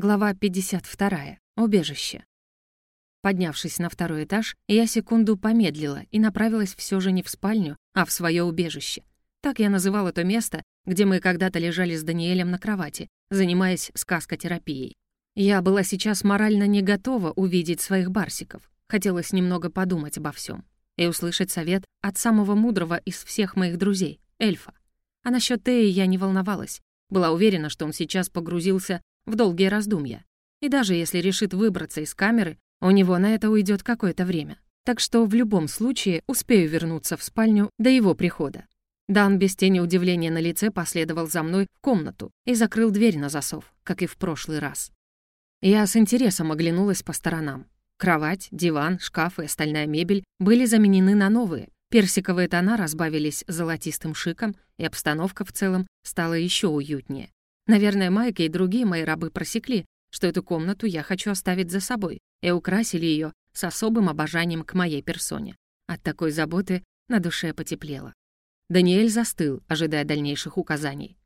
Глава 52. Убежище. Поднявшись на второй этаж, я секунду помедлила и направилась все же не в спальню, а в свое убежище. Так я называла то место, где мы когда-то лежали с Даниэлем на кровати, занимаясь сказкотерапией. Я была сейчас морально не готова увидеть своих барсиков. Хотелось немного подумать обо всем и услышать совет от самого мудрого из всех моих друзей — эльфа. А насчет Теи я не волновалась. Была уверена, что он сейчас погрузился в долгие раздумья. И даже если решит выбраться из камеры, у него на это уйдет какое-то время. Так что в любом случае успею вернуться в спальню до его прихода. Дан без тени удивления на лице последовал за мной в комнату и закрыл дверь на засов, как и в прошлый раз. Я с интересом оглянулась по сторонам. Кровать, диван, шкаф и остальная мебель были заменены на новые. Персиковые тона разбавились золотистым шиком, и обстановка в целом стала еще уютнее. Наверное, Майка и другие мои рабы просекли, что эту комнату я хочу оставить за собой, и украсили ее с особым обожанием к моей персоне. От такой заботы на душе потеплело. Даниэль застыл, ожидая дальнейших указаний.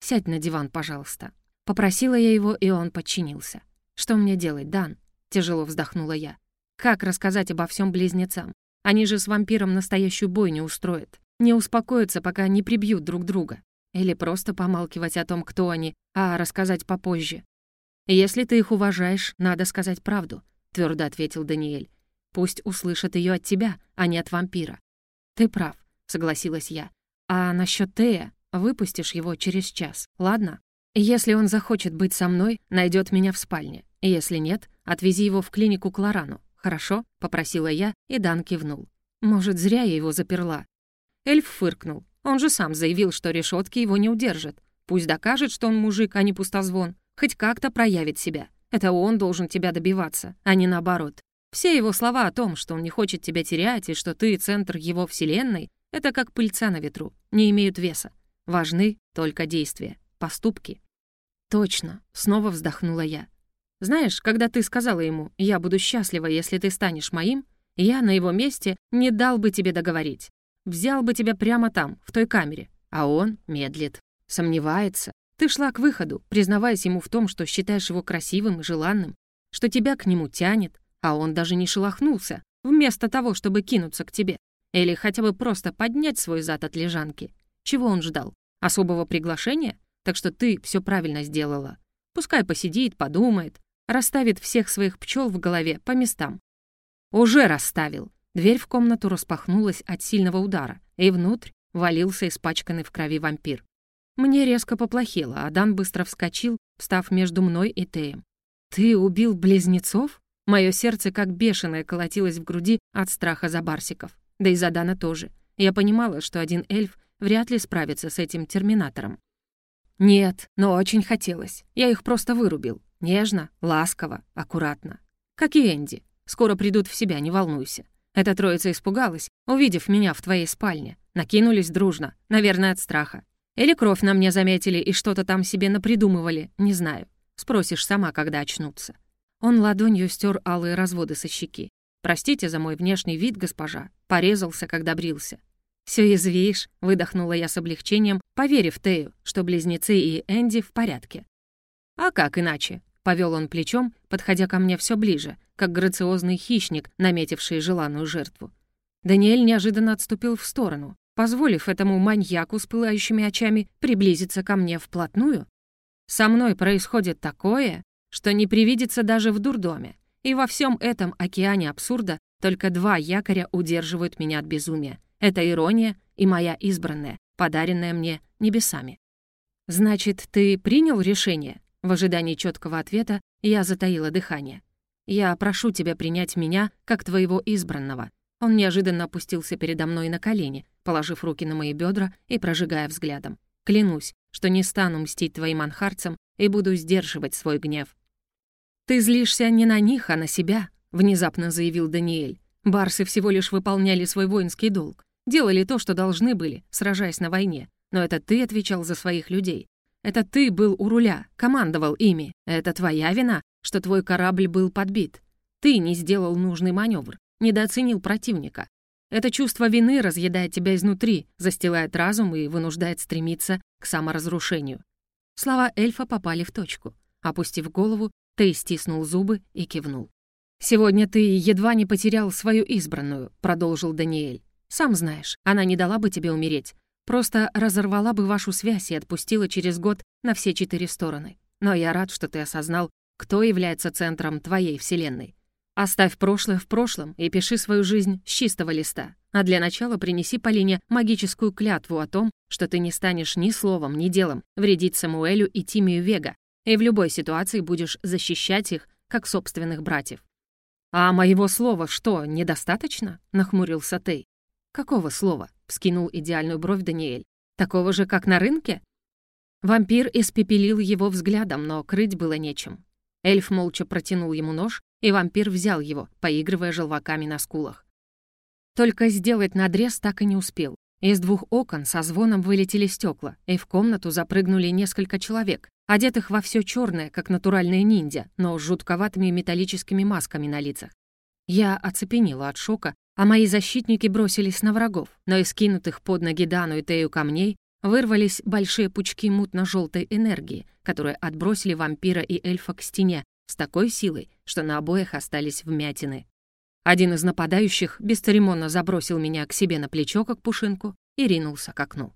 «Сядь на диван, пожалуйста». Попросила я его, и он подчинился. «Что мне делать, Дан?» Тяжело вздохнула я. «Как рассказать обо всем близнецам? Они же с вампиром настоящую бойню устроят. Не успокоятся, пока не прибьют друг друга. Или просто помалкивать о том, кто они, а рассказать попозже. «Если ты их уважаешь, надо сказать правду», — твердо ответил Даниэль. «Пусть услышат ее от тебя, а не от вампира». «Ты прав», — согласилась я. «А насчет Тея выпустишь его через час, ладно? Если он захочет быть со мной, найдет меня в спальне. Если нет, отвези его в клинику к Лорану. Хорошо?» — попросила я, и Дан кивнул. «Может, зря я его заперла». Эльф фыркнул. Он же сам заявил, что решетки его не удержат. Пусть докажет, что он мужик, а не пустозвон. Хоть как-то проявит себя. Это он должен тебя добиваться, а не наоборот. Все его слова о том, что он не хочет тебя терять и что ты — центр его вселенной, это как пыльца на ветру, не имеют веса. Важны только действия, поступки. «Точно», — снова вздохнула я. «Знаешь, когда ты сказала ему, я буду счастлива, если ты станешь моим, я на его месте не дал бы тебе договорить. Взял бы тебя прямо там, в той камере. А он медлит, сомневается. Ты шла к выходу, признаваясь ему в том, что считаешь его красивым и желанным, что тебя к нему тянет, а он даже не шелохнулся, вместо того, чтобы кинуться к тебе. Или хотя бы просто поднять свой зад от лежанки. Чего он ждал? Особого приглашения? Так что ты все правильно сделала. Пускай посидит, подумает, расставит всех своих пчел в голове по местам. Уже расставил. Дверь в комнату распахнулась от сильного удара, и внутрь валился испачканный в крови вампир. Мне резко поплохело, а Дан быстро вскочил, встав между мной и Теем. «Ты убил близнецов?» Мое сердце как бешеное колотилось в груди от страха за барсиков. Да и за Дана тоже. Я понимала, что один эльф вряд ли справится с этим терминатором. Нет, но очень хотелось. Я их просто вырубил. Нежно, ласково, аккуратно. Как и Энди. Скоро придут в себя, не волнуйся. Эта троица испугалась, увидев меня в твоей спальне. Накинулись дружно, наверное, от страха. Или кровь на мне заметили и что-то там себе напридумывали, не знаю. Спросишь сама, когда очнутся. Он ладонью стер алые разводы со щеки. «Простите за мой внешний вид, госпожа». Порезался, когда брился. «Всё язвишь», — выдохнула я с облегчением, поверив Тею, что близнецы и Энди в порядке. «А как иначе?» Повел он плечом, подходя ко мне все ближе, как грациозный хищник, наметивший желанную жертву. Даниэль неожиданно отступил в сторону, позволив этому маньяку с пылающими очами приблизиться ко мне вплотную. Со мной происходит такое, что не привидится даже в дурдоме. И во всем этом океане абсурда только два якоря удерживают меня от безумия. Это ирония и моя избранная, подаренная мне небесами. «Значит, ты принял решение?» В ожидании четкого ответа я затаила дыхание. «Я прошу тебя принять меня как твоего избранного». Он неожиданно опустился передо мной на колени, положив руки на мои бедра и прожигая взглядом. «Клянусь, что не стану мстить твоим анхарцам и буду сдерживать свой гнев». «Ты злишься не на них, а на себя», — внезапно заявил Даниэль. «Барсы всего лишь выполняли свой воинский долг, делали то, что должны были, сражаясь на войне. Но это ты отвечал за своих людей. Это ты был у руля, командовал ими. Это твоя вина, что твой корабль был подбит. Ты не сделал нужный маневр, недооценил противника. Это чувство вины разъедает тебя изнутри, застилает разум и вынуждает стремиться к саморазрушению. Слова эльфа попали в точку. Опустив голову, Тей стиснул зубы и кивнул. «Сегодня ты едва не потерял свою избранную», — продолжил Даниэль. «Сам знаешь, она не дала бы тебе умереть. Просто разорвала бы вашу связь и отпустила через год на все четыре стороны. Но я рад, что ты осознал, кто является центром твоей вселенной. Оставь прошлое в прошлом и пиши свою жизнь с чистого листа. А для начала принеси Полине магическую клятву о том, что ты не станешь ни словом, ни делом вредить Самуэлю и Тимию Вега, и в любой ситуации будешь защищать их, как собственных братьев. «А моего слова что, недостаточно?» — нахмурился Тей. «Какого слова?» — вскинул идеальную бровь Даниэль. «Такого же, как на рынке?» Вампир испепелил его взглядом, но крыть было нечем. Эльф молча протянул ему нож, и вампир взял его, поигрывая желваками на скулах. Только сделать надрез так и не успел. Из двух окон со звоном вылетели стекла, и в комнату запрыгнули несколько человек, одетых во все черное, как натуральные ниндзя, но с жутковатыми металлическими масками на лицах. Я оцепенела от шока, а мои защитники бросились на врагов, но из кинутых под ноги Дану и Тею камней вырвались большие пучки мутно-желтой энергии, которые отбросили вампира и эльфа к стене с такой силой, что на обоих остались вмятины. Один из нападающих бесцеремонно забросил меня к себе на плечо, как пушинку, и ринулся к окну.